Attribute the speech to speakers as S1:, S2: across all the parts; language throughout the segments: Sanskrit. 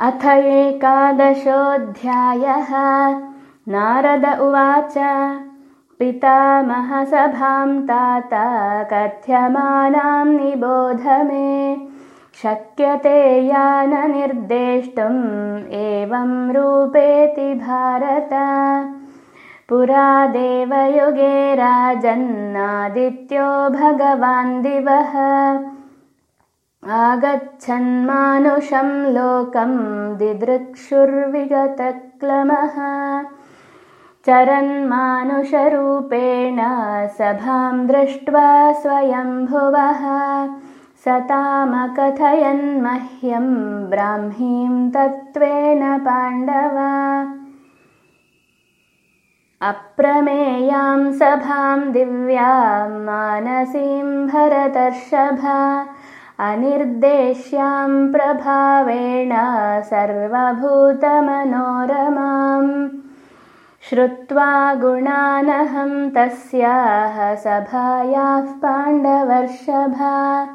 S1: अथ एकादशोऽध्यायः। नारद उवाच पितामहसभां ताता कथ्यमानां निबोध मे। शक्यते याननिर्देष्टुम् एवं रूपेति भारत। पुरा देवयुगे राजन्नादित्यो भगवान् दिवः आगच्छन्मानुषं लोकं दिदृक्षुर्विगतक्लमः चरन्मानुषरूपेण सभां दृष्ट्वा स्वयम्भुवः। सतामकथयन्मह्यं ब्राह्मीं तत्त्वेन पाण्डव। अप्रमेयां सभां दिव्यां मानसीं भरतर्षभा अनिर्देश्यां प्रभावेण सर्वभूतमनोरमाम्। श्रुत्वा गुणानहं तस्याः सभायाः पाण्डवर्षभा।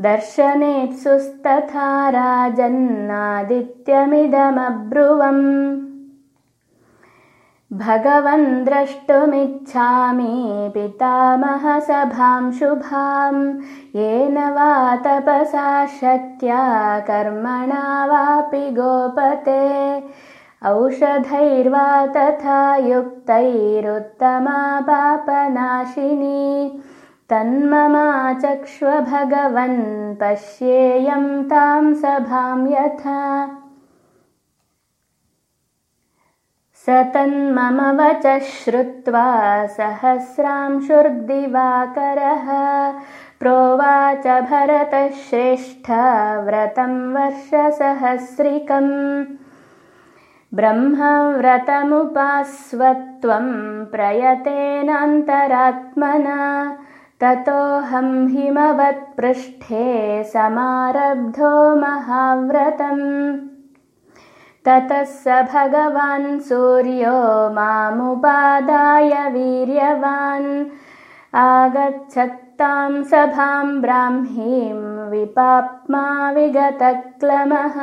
S1: दर्शनेत्सुस्तथा राजन्नादित्यमिदमब्रुवम् भगवन् द्रष्टुमिच्छामि पितामहसभां शुभां येन वा तपसा शक्या कर्मणा वापि गोपते। औषधैर्वा तथा युक्तैरुत्तमा पापनाशिनी। तन्ममाचक्ष्व भगवन् पश्येयं तां सभां यथा स तन्मम वचः श्रुत्वा सहस्रांशुर्दिवाकरः प्रोवाच भरतश्रेष्ठ व्रतं वर्षसहस्रिकम् ब्रह्मव्रतमुपास्वत्वं प्रयतेनान्तरात्मना ततोऽहं हिमवत्पृष्ठे समारब्धो महाव्रतम् ततः स भगवान् सूर्यो मामुपादाय वीर्यवान्। आगच्छत्तां सभां ब्राह्मीं विपाप्मा विगतक्लमः